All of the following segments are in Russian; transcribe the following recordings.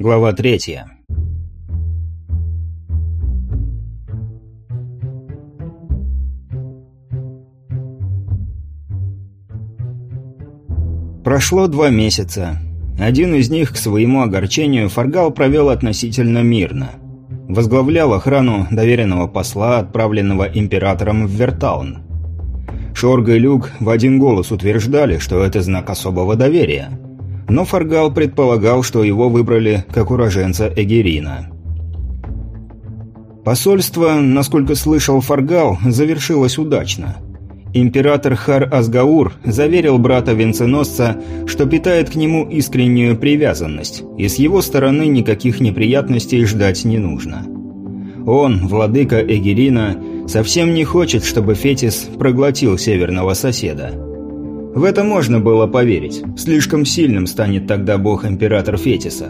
Глава третья. Прошло два месяца. Один из них, к своему огорчению, Фаргал провел относительно мирно. Возглавлял охрану доверенного посла, отправленного императором в Вертаун. Шорга и Люк в один голос утверждали, что это знак особого доверия – но Фаргал предполагал, что его выбрали как уроженца Эгерина. Посольство, насколько слышал Фаргал, завершилось удачно. Император Хар Азгаур заверил брата венценосца, что питает к нему искреннюю привязанность, и с его стороны никаких неприятностей ждать не нужно. Он, владыка Эгерина, совсем не хочет, чтобы Фетис проглотил северного соседа – в это можно было поверить. Слишком сильным станет тогда бог-император Фетиса.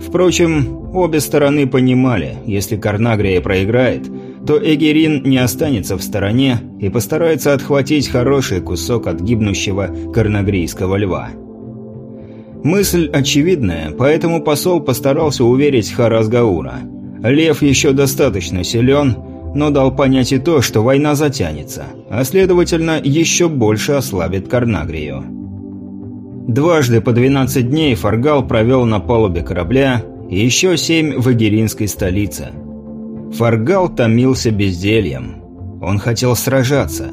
Впрочем, обе стороны понимали, если Карнагрия проиграет, то Эгерин не останется в стороне и постарается отхватить хороший кусок от гибнущего карнагрийского льва. Мысль очевидная, поэтому посол постарался уверить Харазгаура. Лев еще достаточно силен, но дал понять и то, что война затянется, а следовательно, еще больше ослабит Карнагрию. Дважды по 12 дней Фаргал провел на палубе корабля и еще семь в Эгеринской столице. Фаргал томился бездельем. Он хотел сражаться.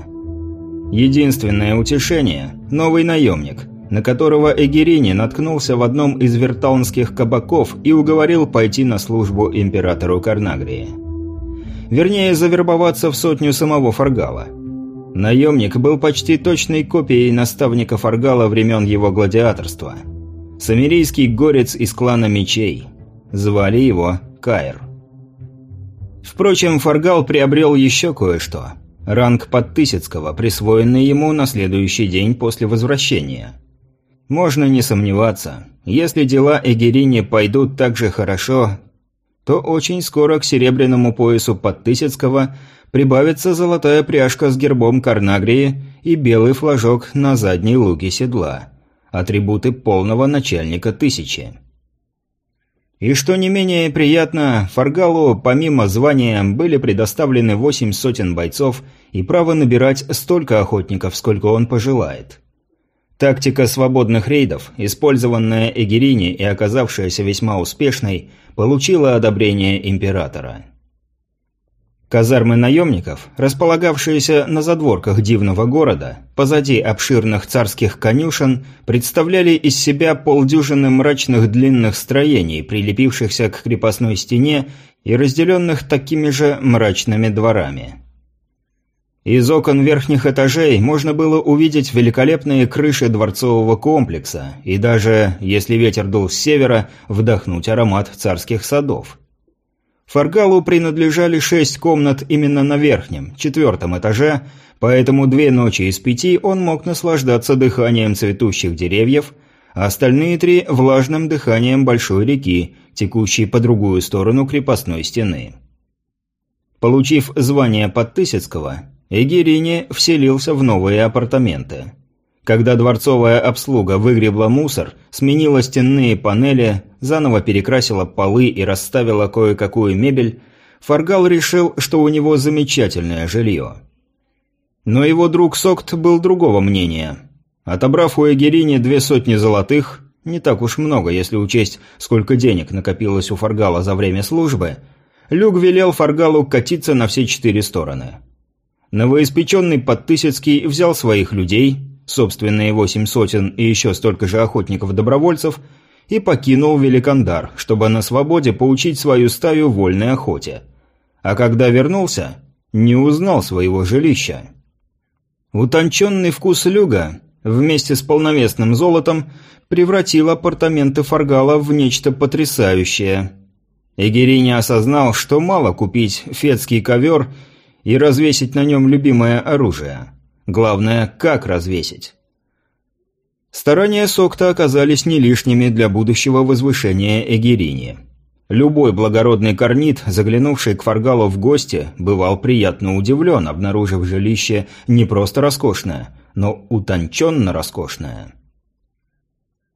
Единственное утешение – новый наемник, на которого Эгерини наткнулся в одном из вертаунских кабаков и уговорил пойти на службу императору Карнагрии. Вернее, завербоваться в сотню самого Фаргала. Наемник был почти точной копией наставника Фаргала времен его гладиаторства. Самирийский горец из клана Мечей. Звали его Каир. Впрочем, Фаргал приобрел еще кое-что. Ранг подтысяцкого, присвоенный ему на следующий день после возвращения. Можно не сомневаться, если дела Эгерине пойдут так же хорошо, то очень скоро к серебряному поясу Подтысяцкого прибавится золотая пряжка с гербом Карнагрии и белый флажок на задней луке седла. Атрибуты полного начальника тысячи. И что не менее приятно, Фаргалу помимо звания были предоставлены восемь сотен бойцов и право набирать столько охотников, сколько он пожелает. Тактика свободных рейдов, использованная Эгерини и оказавшаяся весьма успешной, получила одобрение императора. Казармы наемников, располагавшиеся на задворках дивного города, позади обширных царских конюшен, представляли из себя полдюжины мрачных длинных строений, прилепившихся к крепостной стене и разделенных такими же мрачными дворами. Из окон верхних этажей можно было увидеть великолепные крыши дворцового комплекса и даже, если ветер дул с севера, вдохнуть аромат царских садов. Фаргалу принадлежали шесть комнат именно на верхнем, четвертом этаже, поэтому две ночи из пяти он мог наслаждаться дыханием цветущих деревьев, а остальные три – влажным дыханием большой реки, текущей по другую сторону крепостной стены. Получив звание Подтысяцкого, Эгерини вселился в новые апартаменты. Когда дворцовая обслуга выгребла мусор, сменила стенные панели, заново перекрасила полы и расставила кое-какую мебель, Фаргал решил, что у него замечательное жилье. Но его друг Сокт был другого мнения. Отобрав у Эгерини две сотни золотых, не так уж много, если учесть, сколько денег накопилось у Фаргала за время службы, Люк велел Фаргалу катиться на все четыре стороны – Новоиспеченный Подтысяцкий взял своих людей, собственные восемь сотен и еще столько же охотников-добровольцев, и покинул Великандар, чтобы на свободе поучить свою стаю вольной охоте. А когда вернулся, не узнал своего жилища. Утонченный вкус люга вместе с полновесным золотом превратил апартаменты Фаргала в нечто потрясающее. Эгерини осознал, что мало купить фетский ковер – и развесить на нем любимое оружие. Главное, как развесить. Старания Сокта оказались не лишними для будущего возвышения Эгерини. Любой благородный корнит, заглянувший к Фаргалу в гости, бывал приятно удивлен, обнаружив жилище не просто роскошное, но утонченно роскошное.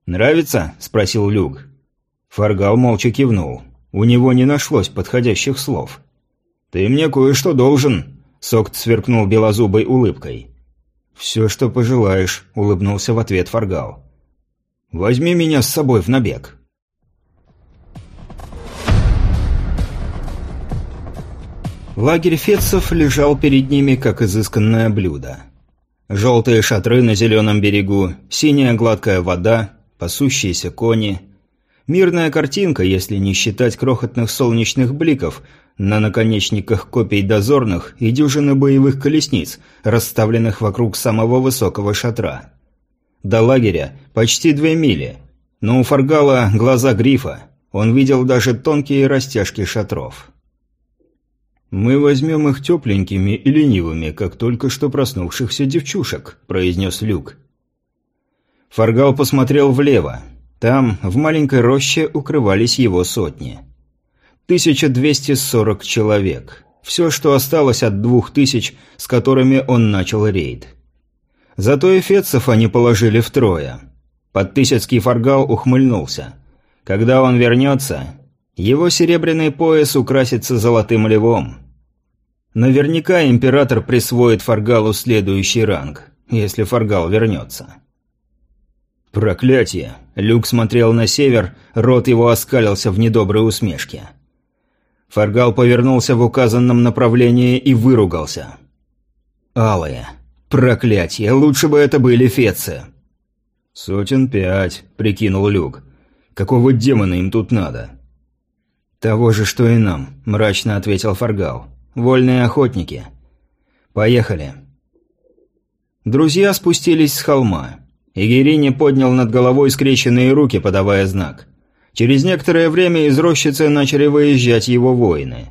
«Нравится?» – спросил Люк. Фаргал молча кивнул. У него не нашлось подходящих слов. «Ты мне кое-что должен», — Сокт сверкнул белозубой улыбкой. «Все, что пожелаешь», — улыбнулся в ответ Фаргал. «Возьми меня с собой в набег». Лагерь фетцев лежал перед ними, как изысканное блюдо. Желтые шатры на зеленом берегу, синяя гладкая вода, пасущиеся кони. Мирная картинка, если не считать крохотных солнечных бликов на наконечниках копий дозорных и дюжины боевых колесниц, расставленных вокруг самого высокого шатра. До лагеря почти две мили, но у Фаргала глаза грифа, он видел даже тонкие растяжки шатров. «Мы возьмем их тепленькими и ленивыми, как только что проснувшихся девчушек», – произнес Люк. Фаргал посмотрел влево. Там, в маленькой роще, укрывались его сотни. 1240 человек. Все, что осталось от двух тысяч, с которыми он начал рейд. Зато эфетцев они положили втрое. Подтысяцкий Фаргал ухмыльнулся. Когда он вернется, его серебряный пояс украсится золотым львом. Наверняка император присвоит Фаргалу следующий ранг, если Фаргал вернется. Проклятие! Люк смотрел на север, рот его оскалился в недоброй усмешке. Фаргал повернулся в указанном направлении и выругался. «Алые! Проклятие! Лучше бы это были фецы!» «Сотен пять», — прикинул Люк. «Какого демона им тут надо?» «Того же, что и нам», – мрачно ответил Фаргал. «Вольные охотники». «Поехали». Друзья спустились с холма. Игерини поднял над головой скрещенные руки, подавая знак. Через некоторое время из рощицы начали выезжать его воины.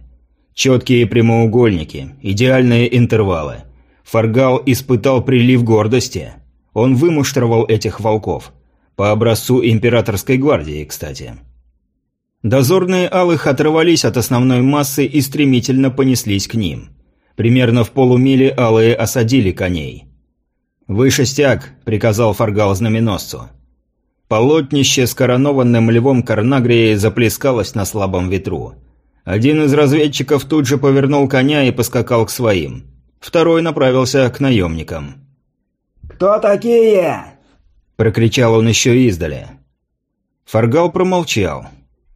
Четкие прямоугольники, идеальные интервалы. Фаргал испытал прилив гордости. Он вымуштровал этих волков. По образцу императорской гвардии, кстати. Дозорные алых оторвались от основной массы и стремительно понеслись к ним. Примерно в полумиле алые осадили коней. «Выше стяг», — приказал Фаргал знаменосцу. Полотнище с коронованным львом Карнагрии заплескалось на слабом ветру. Один из разведчиков тут же повернул коня и поскакал к своим. Второй направился к наемникам. «Кто такие?» – прокричал он еще издали. Фаргал промолчал.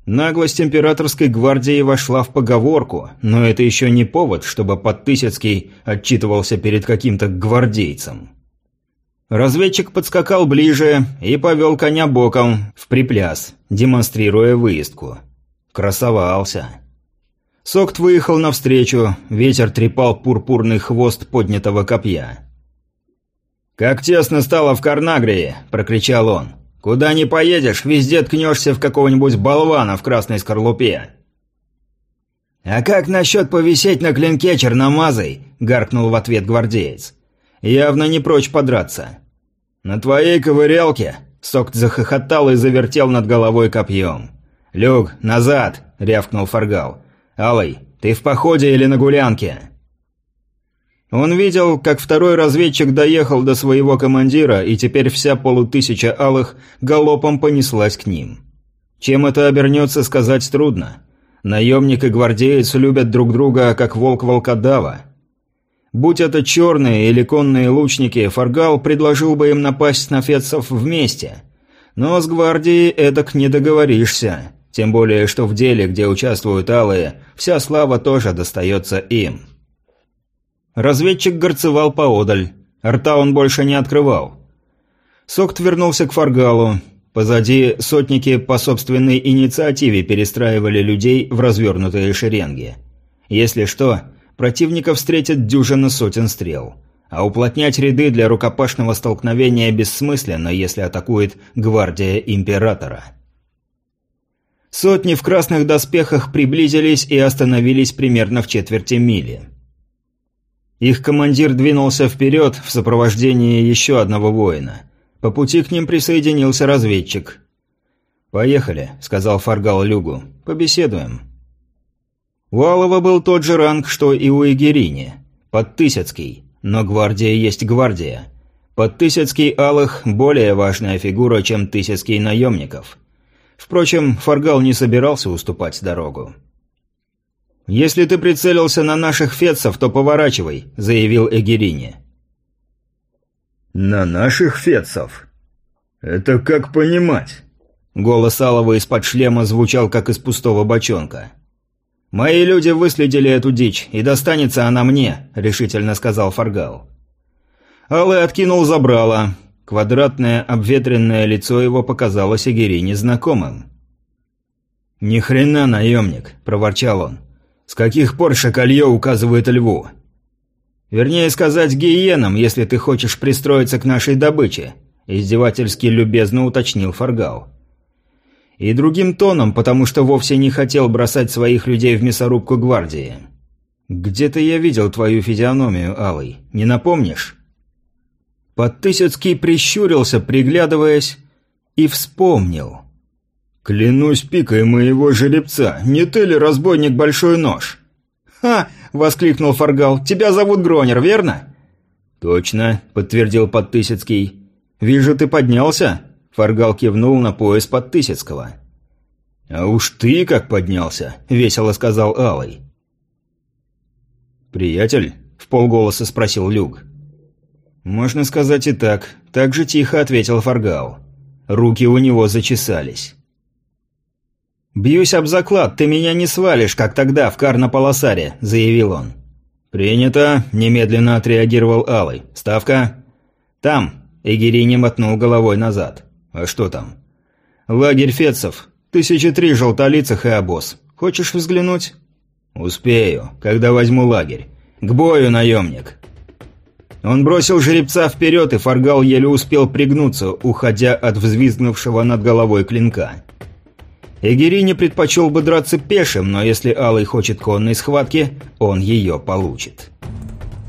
Наглость императорской гвардии вошла в поговорку, но это еще не повод, чтобы Подтысяцкий отчитывался перед каким-то гвардейцем. Разведчик подскакал ближе и повел коня боком в припляс, демонстрируя выездку. Красовался. Сокт выехал навстречу, ветер трепал пурпурный хвост поднятого копья. «Как тесно стало в Карнагрии!» – прокричал он. Куда ни поедешь, везде ткнешься в какого-нибудь болвана в красной скорлупе. «А как насчет повисеть на клинке черномазой?» – гаркнул в ответ гвардеец. «Явно не прочь подраться». «На твоей ковырялке?» – Сокт захохотал и завертел над головой копьем. «Люк, назад!» – рявкнул Фаргал. «Алый, ты в походе или на гулянке?» Он видел, как второй разведчик доехал до своего командира, и теперь вся полутысяча алых галопом понеслась к ним. Чем это обернется, сказать трудно. Наемник и гвардеец любят друг друга, как волк-волкодава. Будь это черные или конные лучники, Фаргал предложил бы им напасть на фетцев вместе. Но с гвардией эдак не договоришься, тем более, что в деле, где участвуют алые, вся слава тоже достается им. Разведчик горцевал поодаль. Рта он больше не открывал. Сокт вернулся к Фаргалу. Позади сотники по собственной инициативе перестраивали людей в развернутые шеренги. Если что, противника встретят дюжина сотен стрел. А уплотнять ряды для рукопашного столкновения бессмысленно, если атакует гвардия Императора. Сотни в красных доспехах приблизились и остановились примерно в четверти мили. Их командир двинулся вперед в сопровождении еще одного воина. По пути к ним присоединился разведчик. «Поехали», — сказал Фаргал Люгу. «Побеседуем». У Алова был тот же ранг, что и у Игерини. Подтысяцкий. Но гвардия есть гвардия. Подтысяцкий Алых – более важная фигура, чем Тысяцкий наемников. Впрочем, Фаргал не собирался уступать дорогу. «Если ты прицелился на наших фетцев, то поворачивай», — заявил Эгерини. «На наших фетцев? Это как понимать?» Голос Алова из-под шлема звучал, как из пустого бочонка. «Мои люди выследили эту дичь, и достанется она мне», — решительно сказал Фаргал. Алый откинул забрало. Квадратное обветренное лицо его показалось Эгери незнакомым. «Ни хрена, наемник», — проворчал он. «С каких пор шакалье указывает льву?» «Вернее сказать, гиенам, если ты хочешь пристроиться к нашей добыче», — издевательски любезно уточнил Фаргал. И другим тоном, потому что вовсе не хотел бросать своих людей в мясорубку гвардии. «Где-то я видел твою физиономию, Алый. Не напомнишь?» Подтысяцкий прищурился, приглядываясь, и вспомнил. «Клянусь пикой моего жеребца, не ты ли разбойник Большой Нож?» «Ха!» — воскликнул Фаргал. «Тебя зовут Гронер, верно?» «Точно», — подтвердил Подтысяцкий. «Вижу, ты поднялся?» Фаргал кивнул на пояс Подтысяцкого. «А уж ты как поднялся!» — весело сказал Алый. «Приятель?» — в полголоса спросил Люк. «Можно сказать и так», — так же тихо ответил Фаргал. Руки у него зачесались. «Бьюсь об заклад, ты меня не свалишь, как тогда в Карнополосаре», — заявил он. «Принято», — немедленно отреагировал Алый. «Ставка?» «Там», — Эгерини мотнул головой назад. «А что там?» «Лагерь Фетцев. Тысячи три желтолицах и обоз. Хочешь взглянуть?» «Успею, когда возьму лагерь. К бою, наемник!» Он бросил жеребца вперед, и Фаргал еле успел пригнуться, уходя от взвизгнувшего над головой клинка. Эгери не предпочел бы драться пешим, но если Алый хочет конной схватки, он ее получит.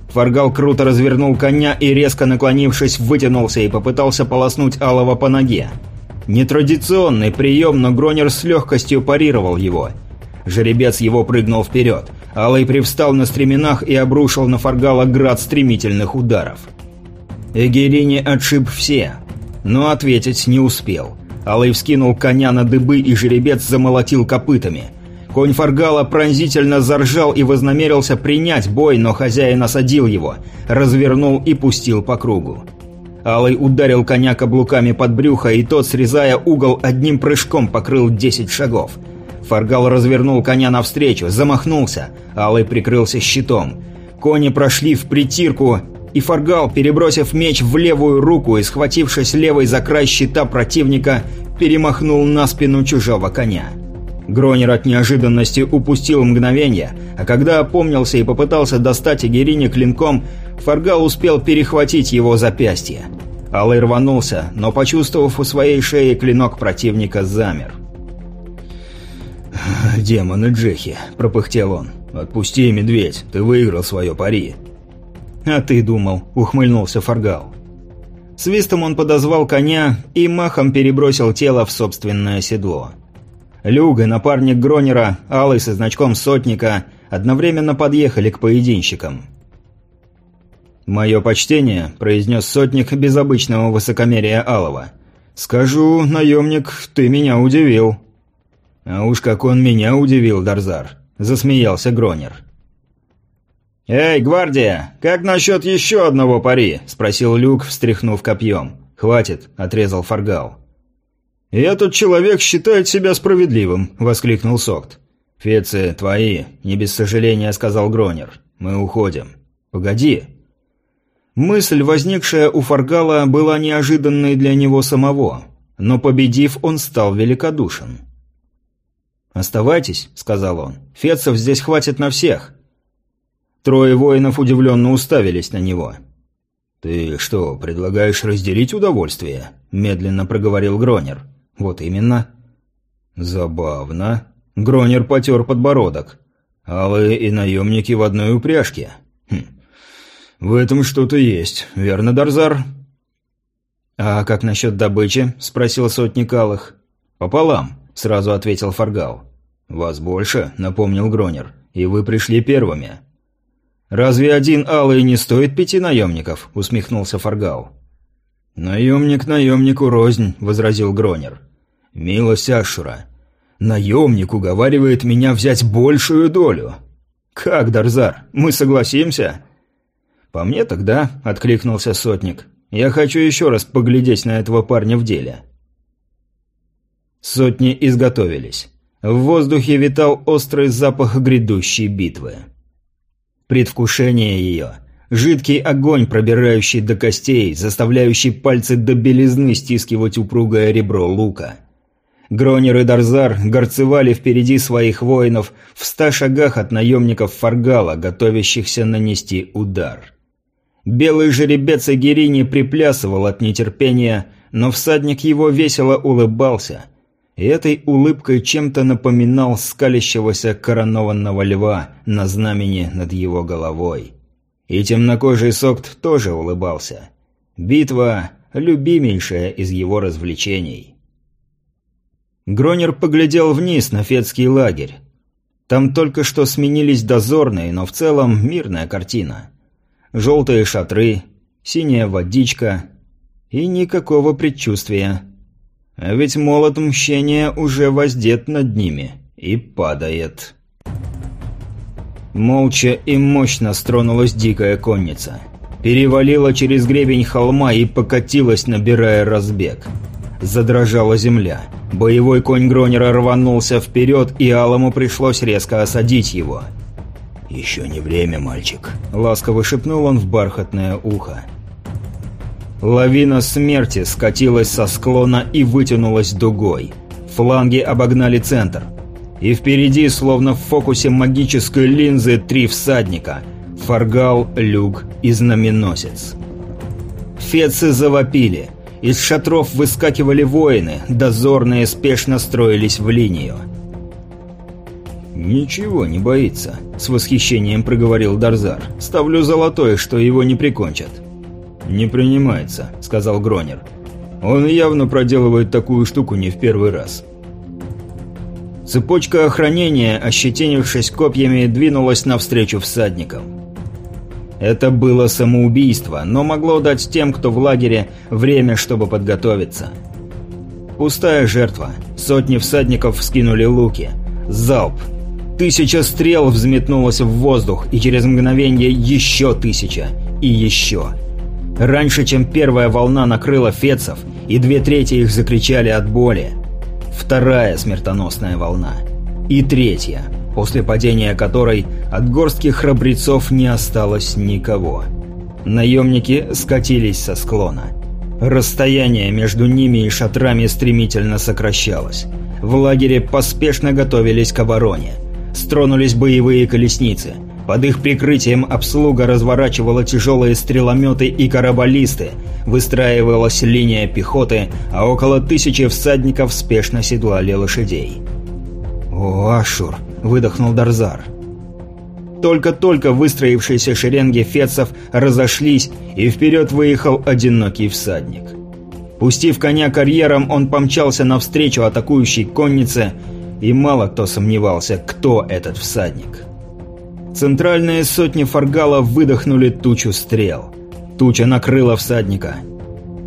Фаргал круто развернул коня и, резко наклонившись, вытянулся и попытался полоснуть Алого по ноге. Нетрадиционный прием, но Гронер с легкостью парировал его. Жеребец его прыгнул вперед. Алый привстал на стременах и обрушил на Фаргала град стремительных ударов. Эгерини отшиб все, но ответить не успел. Алый вскинул коня на дыбы, и жеребец замолотил копытами – Конь Фаргала пронзительно заржал и вознамерился принять бой, но хозяин осадил его, развернул и пустил по кругу. Алый ударил коня каблуками под брюхо, и тот, срезая угол, одним прыжком покрыл 10 шагов. Фаргал развернул коня навстречу, замахнулся. Алый прикрылся щитом. Кони прошли в притирку, и Фаргал, перебросив меч в левую руку и схватившись левой за край щита противника, перемахнул на спину чужого коня. Гронер от неожиданности упустил мгновение, а когда опомнился и попытался достать Эгерине клинком, Фаргал успел перехватить его запястье. Алый рванулся, но, почувствовав у своей шеи клинок противника, замер. «Демоны Джехи», — пропыхтел он. «Отпусти, медведь, ты выиграл свое пари». «А ты думал», — ухмыльнулся Фаргал. Свистом он подозвал коня и махом перебросил тело в собственное седло. Люга, напарник Гронера, Алый со значком сотника одновременно подъехали к поединщикам. «Мое почтение», – произнес сотник без обычного высокомерия Алова. «Скажу, наемник, ты меня удивил». «А уж как он меня удивил, Дарзар», – засмеялся Гронер. «Эй, гвардия, как насчет еще одного пари?» – спросил Люк, встряхнув копьем. «Хватит», – отрезал Фаргал. «Этот человек считает себя справедливым», – воскликнул Сокт. «Фецы твои», – не без сожаления сказал Гронер. «Мы уходим». «Погоди». Мысль, возникшая у Фаргала, была неожиданной для него самого, но победив, он стал великодушен. «Оставайтесь», – сказал он. «Фецев здесь хватит на всех». Трое воинов удивленно уставились на него. «Ты что, предлагаешь разделить удовольствие?» – медленно проговорил Гронер. «Вот именно». «Забавно». Гронер потер подбородок. «Алые и наемники в одной упряжке». Хм. «В этом что-то есть, верно, Дарзар?» «А как насчет добычи?» – спросил сотник Алых. «Пополам», – сразу ответил Фаргал. «Вас больше», – напомнил Гронер, – «и вы пришли первыми». «Разве один Алый не стоит пяти наемников?» – усмехнулся Фаргал. «Наемник наемнику рознь», – возразил Гронер. «Милость Ашура, наемник уговаривает меня взять большую долю». «Как, Дарзар, мы согласимся?» «По мне тогда», — откликнулся сотник. «Я хочу еще раз поглядеть на этого парня в деле». Сотни изготовились. В воздухе витал острый запах грядущей битвы. Предвкушение ее. Жидкий огонь, пробирающий до костей, заставляющий пальцы до белизны стискивать упругое ребро лука. Гронер и Дарзар горцевали впереди своих воинов в ста шагах от наемников Фаргала, готовящихся нанести удар. Белый жеребец Агирини приплясывал от нетерпения, но всадник его весело улыбался – и этой улыбкой чем-то напоминал скалящегося коронованного льва на знамени над его головой. И темнокожий Сокт тоже улыбался. Битва – любимейшая из его развлечений. Гронер поглядел вниз на фетский лагерь. Там только что сменились дозорные, но в целом мирная картина. Желтые шатры, синяя водичка и никакого предчувствия – а ведь молот мщения уже воздет над ними и падает. Молча и мощно стронулась дикая конница. Перевалила через гребень холма и покатилась, набирая разбег. Задрожала земля. Боевой конь Гронера рванулся вперед, и Алому пришлось резко осадить его. «Еще не время, мальчик», — ласково шепнул он в бархатное ухо. Лавина смерти скатилась со склона и вытянулась дугой. Фланги обогнали центр. И впереди, словно в фокусе магической линзы, три всадника – Фаргал, Люк и Знаменосец. Фецы завопили. Из шатров выскакивали воины, дозорные спешно строились в линию. «Ничего не боится», – с восхищением проговорил Дарзар. «Ставлю золотое, что его не прикончат». «Не принимается», — сказал Гронер. «Он явно проделывает такую штуку не в первый раз». Цепочка охранения, ощетинившись копьями, двинулась навстречу всадникам. Это было самоубийство, но могло дать тем, кто в лагере, время, чтобы подготовиться. Пустая жертва. Сотни всадников вскинули луки. Залп. Тысяча стрел взметнулась в воздух, и через мгновение еще тысяча. И еще. Раньше, чем первая волна накрыла фецов, и две трети их закричали от боли. Вторая смертоносная волна. И третья, после падения которой от горстки храбрецов не осталось никого. Наемники скатились со склона. Расстояние между ними и шатрами стремительно сокращалось. В лагере поспешно готовились к обороне. Стронулись боевые колесницы – под их прикрытием обслуга разворачивала тяжелые стрелометы и карабалисты, выстраивалась линия пехоты, а около тысячи всадников спешно седлали лошадей. «О, Ашур!» – выдохнул Дарзар. Только-только выстроившиеся шеренги фецов разошлись, и вперед выехал одинокий всадник. Пустив коня карьером, он помчался навстречу атакующей коннице, и мало кто сомневался, кто этот всадник. Центральные сотни фаргалов выдохнули тучу стрел. Туча накрыла всадника.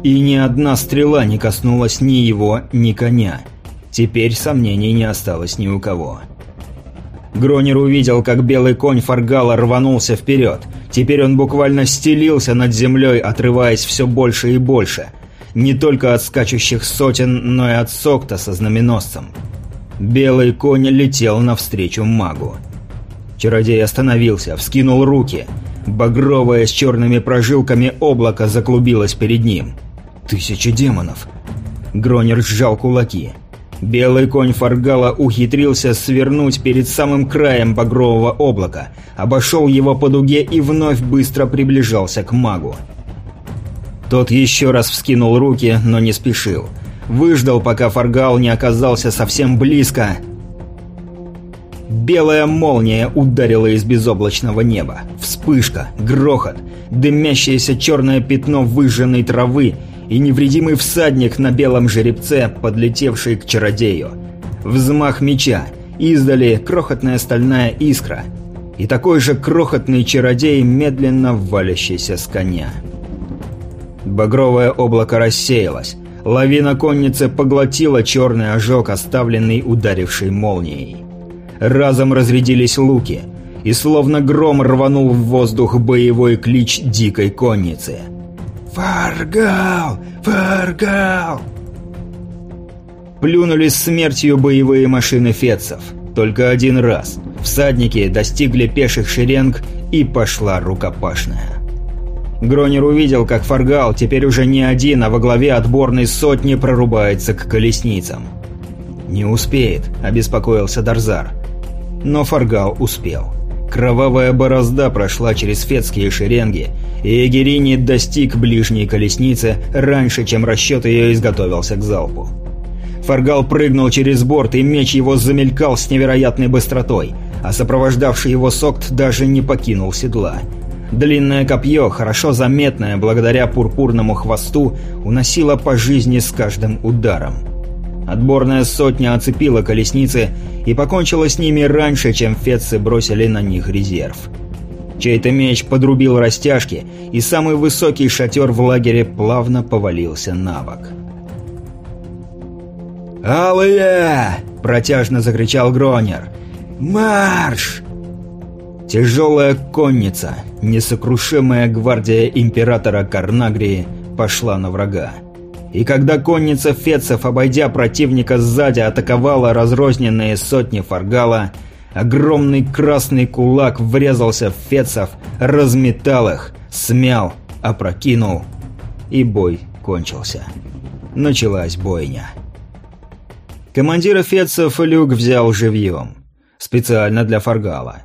И ни одна стрела не коснулась ни его, ни коня. Теперь сомнений не осталось ни у кого. Гронер увидел, как белый конь Фаргала рванулся вперед. Теперь он буквально стелился над землей, отрываясь все больше и больше. Не только от скачущих сотен, но и от Сокта со знаменосцем. Белый конь летел навстречу магу. Чародей остановился, вскинул руки. Багровое с черными прожилками облако заклубилось перед ним. «Тысяча демонов!» Гронер сжал кулаки. Белый конь Фаргала ухитрился свернуть перед самым краем багрового облака, обошел его по дуге и вновь быстро приближался к магу. Тот еще раз вскинул руки, но не спешил. Выждал, пока Фаргал не оказался совсем близко, Белая молния ударила из безоблачного неба. Вспышка, грохот, дымящееся черное пятно выжженной травы и невредимый всадник на белом жеребце, подлетевший к чародею. Взмах меча, издали крохотная стальная искра. И такой же крохотный чародей, медленно валящийся с коня. Багровое облако рассеялось. Лавина конницы поглотила черный ожог, оставленный ударившей молнией. Разом разрядились луки, и словно гром рванул в воздух боевой клич дикой конницы. «Фаргал! Фаргал!» Плюнулись смертью боевые машины фетцев. Только один раз. Всадники достигли пеших шеренг, и пошла рукопашная. Гронер увидел, как Фаргал, теперь уже не один, а во главе отборной сотни прорубается к колесницам. «Не успеет», — обеспокоился Дарзар. Но Фаргал успел. Кровавая борозда прошла через фетские шеренги, и Эгерини достиг ближней колесницы раньше, чем расчет ее изготовился к залпу. Фаргал прыгнул через борт, и меч его замелькал с невероятной быстротой, а сопровождавший его Сокт даже не покинул седла — Длинное копье, хорошо заметное благодаря пурпурному хвосту, уносило по жизни с каждым ударом. Отборная сотня оцепила колесницы и покончила с ними раньше, чем фетцы бросили на них резерв. Чей-то меч подрубил растяжки, и самый высокий шатер в лагере плавно повалился на бок. «Алые!» – протяжно закричал Гронер. «Марш!» Тяжелая конница, несокрушимая гвардия императора Карнагрии, пошла на врага. И когда конница фецев, обойдя противника сзади, атаковала разрозненные сотни фаргала, огромный красный кулак врезался в фецев, разметал их, смял, опрокинул, и бой кончился. Началась бойня. Командира фецев Люк взял живьем. Специально для фаргала.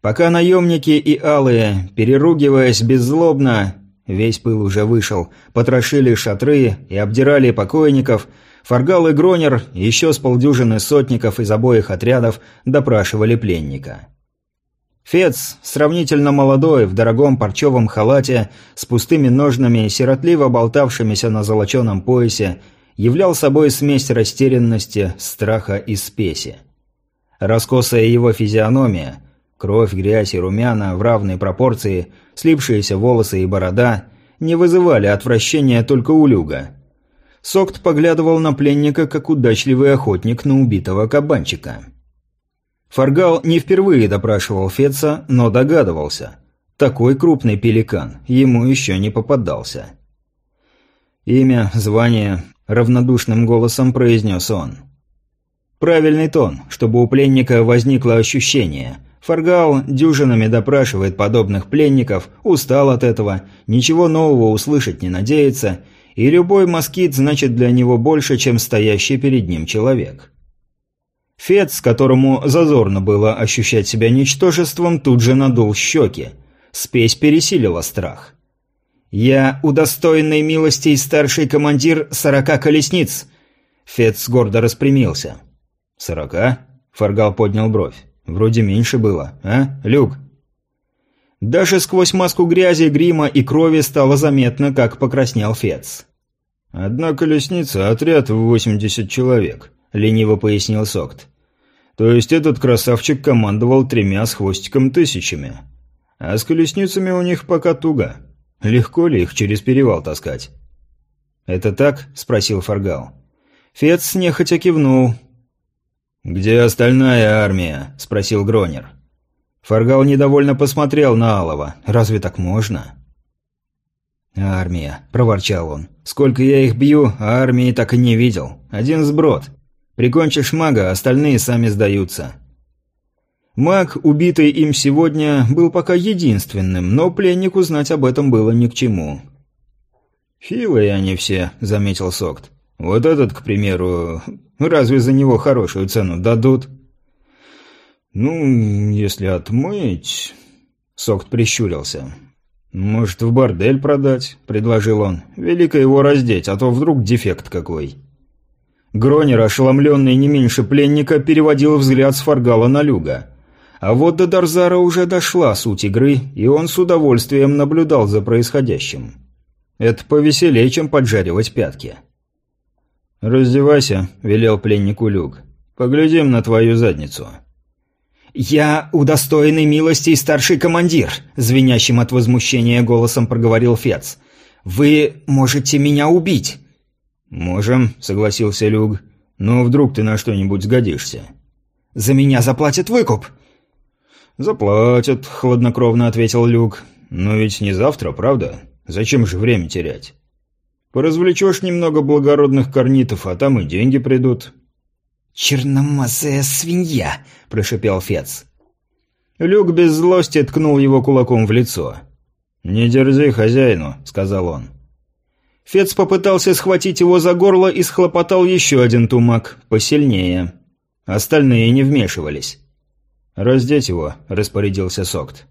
Пока наемники и алые, переругиваясь беззлобно, весь пыл уже вышел, потрошили шатры и обдирали покойников, Фаргал и Гронер, еще с полдюжины сотников из обоих отрядов, допрашивали пленника. Фец, сравнительно молодой, в дорогом парчевом халате, с пустыми ножнами, сиротливо болтавшимися на золоченом поясе, являл собой смесь растерянности, страха и спеси. Раскосая его физиономия – Кровь, грязь и румяна в равной пропорции, слипшиеся волосы и борода не вызывали отвращения только у Люга. Сокт поглядывал на пленника, как удачливый охотник на убитого кабанчика. Фаргал не впервые допрашивал Феца, но догадывался. Такой крупный пеликан ему еще не попадался. «Имя, звание», — равнодушным голосом произнес он. Правильный тон, чтобы у пленника возникло ощущение, Фаргал дюжинами допрашивает подобных пленников, устал от этого, ничего нового услышать не надеется, и любой москит значит для него больше, чем стоящий перед ним человек. Фец, которому зазорно было ощущать себя ничтожеством, тут же надул щеки. Спесь пересилила страх. «Я удостоенный милостей старший командир сорока колесниц!» Фец гордо распрямился. «Сорока?» – Фаргал поднял бровь. Вроде меньше было, а, Люк?» Даже сквозь маску грязи, грима и крови стало заметно, как покраснел Фец. «Одна колесница, отряд в 80 человек», — лениво пояснил Сокт. «То есть этот красавчик командовал тремя с хвостиком тысячами. А с колесницами у них пока туго. Легко ли их через перевал таскать?» «Это так?» — спросил Фаргал. Фец нехотя кивнул, «Где остальная армия?» – спросил Гронер. Фаргал недовольно посмотрел на Алова. «Разве так можно?» «Армия», – проворчал он. «Сколько я их бью, а армии так и не видел. Один сброд. Прикончишь мага, остальные сами сдаются». Маг, убитый им сегодня, был пока единственным, но пленнику знать об этом было ни к чему. «Хилые они все», — заметил Сокт. «Вот этот, к примеру, Разве за него хорошую цену дадут? Ну, если отмыть... Сокт прищурился. «Может, в бордель продать?» – предложил он. «Велико его раздеть, а то вдруг дефект какой». Гронер, ошеломленный не меньше пленника, переводил взгляд с Фаргала на Люга. А вот до Дарзара уже дошла суть игры, и он с удовольствием наблюдал за происходящим. Это повеселее, чем поджаривать пятки. «Раздевайся», — велел пленнику Люк. «Поглядим на твою задницу». «Я удостоенный милости и старший командир», — звенящим от возмущения голосом проговорил Фец. «Вы можете меня убить». «Можем», — согласился Люк. «Но вдруг ты на что-нибудь сгодишься». «За меня заплатят выкуп!» «Заплатят», — хладнокровно ответил Люк. «Но ведь не завтра, правда? Зачем же время терять? Поразвлечешь немного благородных корнитов, а там и деньги придут». «Черномазая свинья!» – прошипел Фец. Люк без злости ткнул его кулаком в лицо. «Не дерзи хозяину», – сказал он. Фец попытался схватить его за горло и схлопотал еще один тумак, посильнее. Остальные не вмешивались. «Раздеть его», – распорядился Сокт.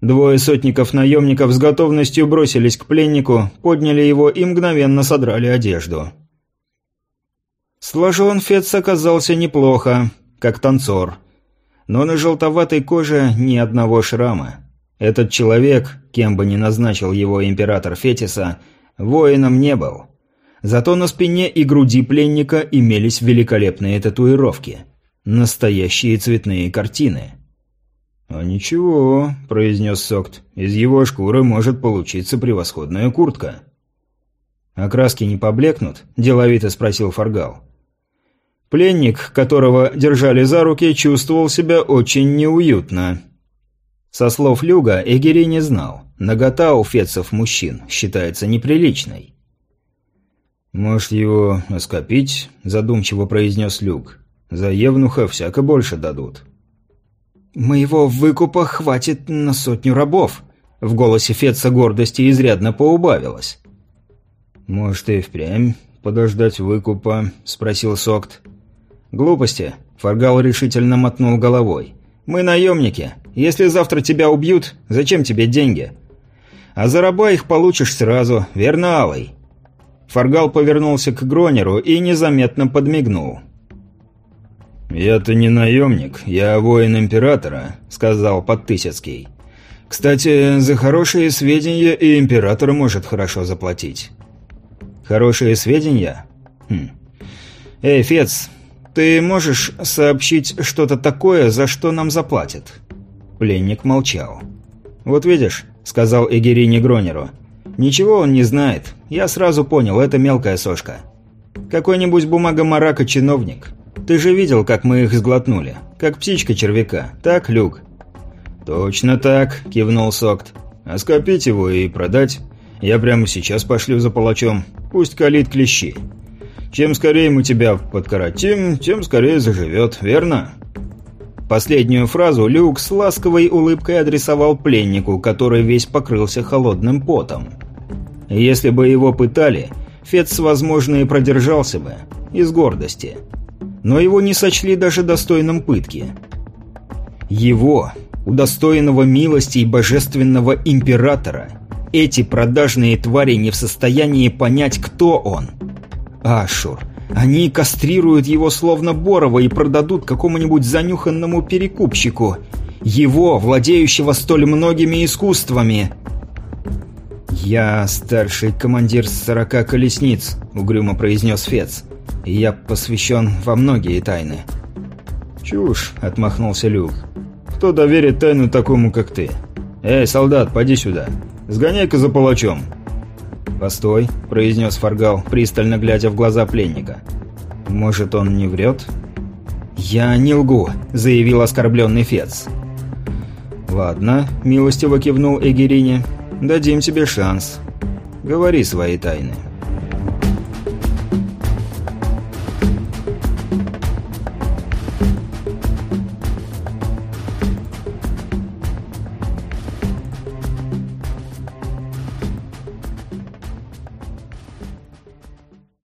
Двое сотников-наемников с готовностью бросились к пленнику, подняли его и мгновенно содрали одежду. Сложен Фец оказался неплохо, как танцор. Но на желтоватой коже ни одного шрама. Этот человек, кем бы ни назначил его император Фетиса, воином не был. Зато на спине и груди пленника имелись великолепные татуировки. Настоящие цветные картины. «А ничего», – произнес Сокт, – «из его шкуры может получиться превосходная куртка». «Окраски не поблекнут?» – деловито спросил Фаргал. Пленник, которого держали за руки, чувствовал себя очень неуютно. Со слов Люга, Эгери не знал. Нагота у фецов мужчин считается неприличной. «Может, его оскопить?» – задумчиво произнес Люк. «За Евнуха всяко больше дадут». «Моего выкупа хватит на сотню рабов», – в голосе Фетца гордости изрядно поубавилось. «Может, и впрямь подождать выкупа?» – спросил Сокт. «Глупости», – Фаргал решительно мотнул головой. «Мы наемники. Если завтра тебя убьют, зачем тебе деньги? А за их получишь сразу, верно, Алый?» Фаргал повернулся к Гронеру и незаметно подмигнул. «Я-то не наемник, я воин Императора», — сказал Подтысяцкий. «Кстати, за хорошие сведения и Император может хорошо заплатить». «Хорошие сведения? Хм. Эй, Фец, ты можешь сообщить что-то такое, за что нам заплатят?» Пленник молчал. «Вот видишь», — сказал Эгерини Гронеру, — «ничего он не знает. Я сразу понял, это мелкая сошка. Какой-нибудь бумага-марака-чиновник». Ты же видел, как мы их сглотнули. Как птичка червяка. Так, Люк?» «Точно так», – кивнул Сокт. «А скопить его и продать? Я прямо сейчас пошлю за палачом. Пусть калит клещи. Чем скорее мы тебя подкоротим, тем скорее заживет, верно?» Последнюю фразу Люк с ласковой улыбкой адресовал пленнику, который весь покрылся холодным потом. Если бы его пытали, Фетц, возможно, и продержался бы. Из гордости но его не сочли даже достойным пытки. Его, удостоенного милости и божественного императора, эти продажные твари не в состоянии понять, кто он. Ашур. Они кастрируют его словно Борова и продадут какому-нибудь занюханному перекупщику. Его, владеющего столь многими искусствами. «Я старший командир сорока колесниц», — угрюмо произнес Фец я посвящен во многие тайны». «Чушь», — отмахнулся Люк. «Кто доверит тайну такому, как ты? Эй, солдат, поди сюда. Сгоняй-ка за палачом». «Постой», — произнес Фаргал, пристально глядя в глаза пленника. «Может, он не врет?» «Я не лгу», — заявил оскорбленный Фец. «Ладно», — милостиво кивнул Эгерине. «Дадим тебе шанс. Говори свои тайны».